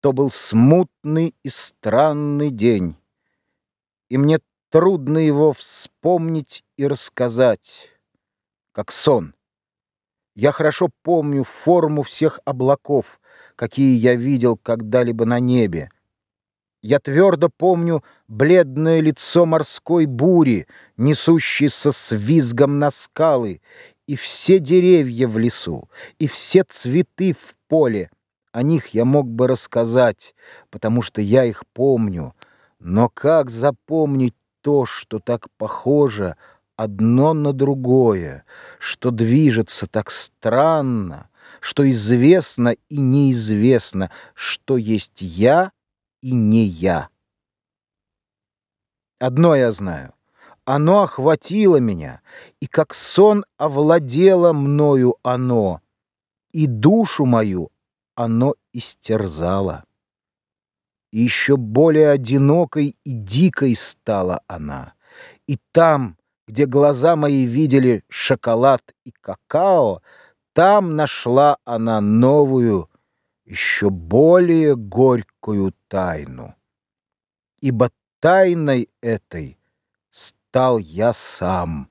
То был смутный и странный день, и мне трудно его вспомнить и рассказать, как сон. Я хорошо помню форму всех облаков, какие я видел когда-либо на небе. Я твердо помню бледное лицо морской бури, несущейся с визгом на скалы, и все деревья в лесу, и все цветы в поле. О них я мог бы рассказать, потому что я их помню. Но как запомнить то, что так похоже одно на другое, что движется так странно, что известно и неизвестно, что есть я и не я. Одно я знаю. Оно охватило меня, и как сон овладело мною оно, и душу мою оно истерзало. И еще более одинокой и дикой стала она. И там, где глаза мои видели шоколад и какао, там нашла она новую, еще более горькую тайну. Ибо тайной этой стал я сам,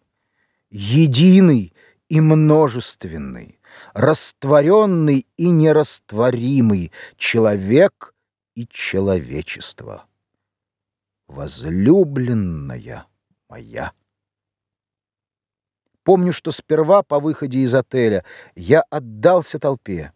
единый и множественный, растворенный и нерастворимый человек и человечество. Возлюбленная моя. Помню, что сперва по выходе из отеля я отдался толпе,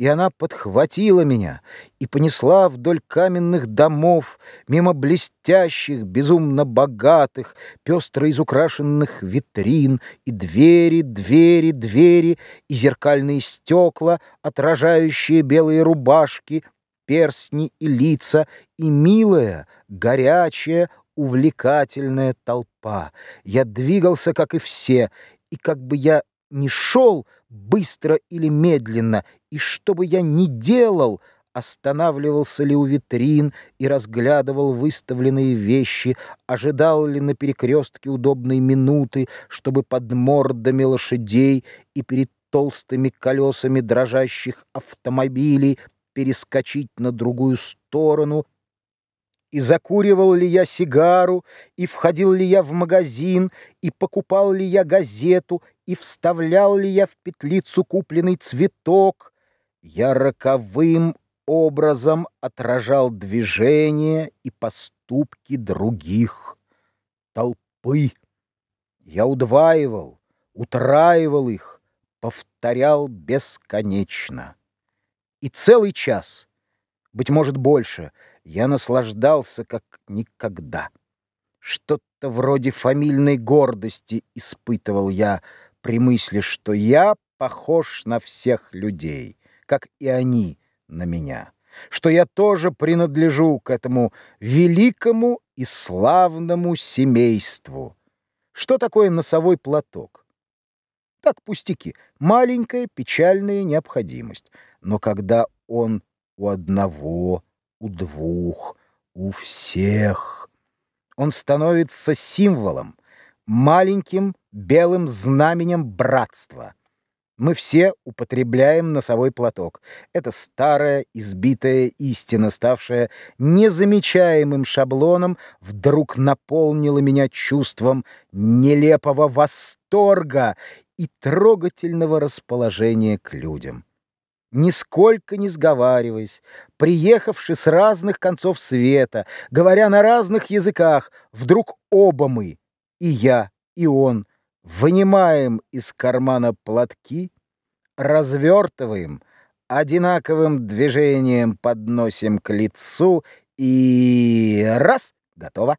и она подхватила меня и понесла вдоль каменных домов, мимо блестящих, безумно богатых, пестро изукрашенных витрин, и двери, двери, двери, и зеркальные стекла, отражающие белые рубашки, перстни и лица, и милая, горячая, увлекательная толпа. Я двигался, как и все, и как бы я ни шел быстро или медленно, и что бы я ни делал, останавливался ли у витрин и разглядывал выставленные вещи, ожидал ли на перекрестке удобной минуты, чтобы под мордами лошадей и перед толстыми колесами дрожащих автомобилей перескочить на другую сторону, и закуривал ли я сигару, и входил ли я в магазин, и покупал ли я газету, и вставлял ли я в петлицу купленный цветок, я роковым образом отражал движения и поступки других толпы. Я удваивал, утраивал их, повторял бесконечно. И целый час, быть может, больше — я наслаждался как никогда. Что-то вроде фамильной гордости испытывал я при мысли, что я похож на всех людей, как и они на меня, что я тоже принадлежу к этому великому и славному семейству. Что такое носовой платок? Так, пустяки, маленькая печальная необходимость. Но когда он у одного у двух, у всех. Он становится символом, маленьким белым знаменем братства. Мы все употребляем носовой платок. Это старая, избитая истина, ставшая незамечаемым шаблоном, вдруг наполнила меня чувством нелепого восторга и трогательного расположения к людям нисколько не сговариваясь, приехавши с разных концов света, говоря на разных языках, вдруг оба мы, и я, и он, вынимаем из кармана платки, развертываем, одинаковым движением подносим к лицу и раз — готово.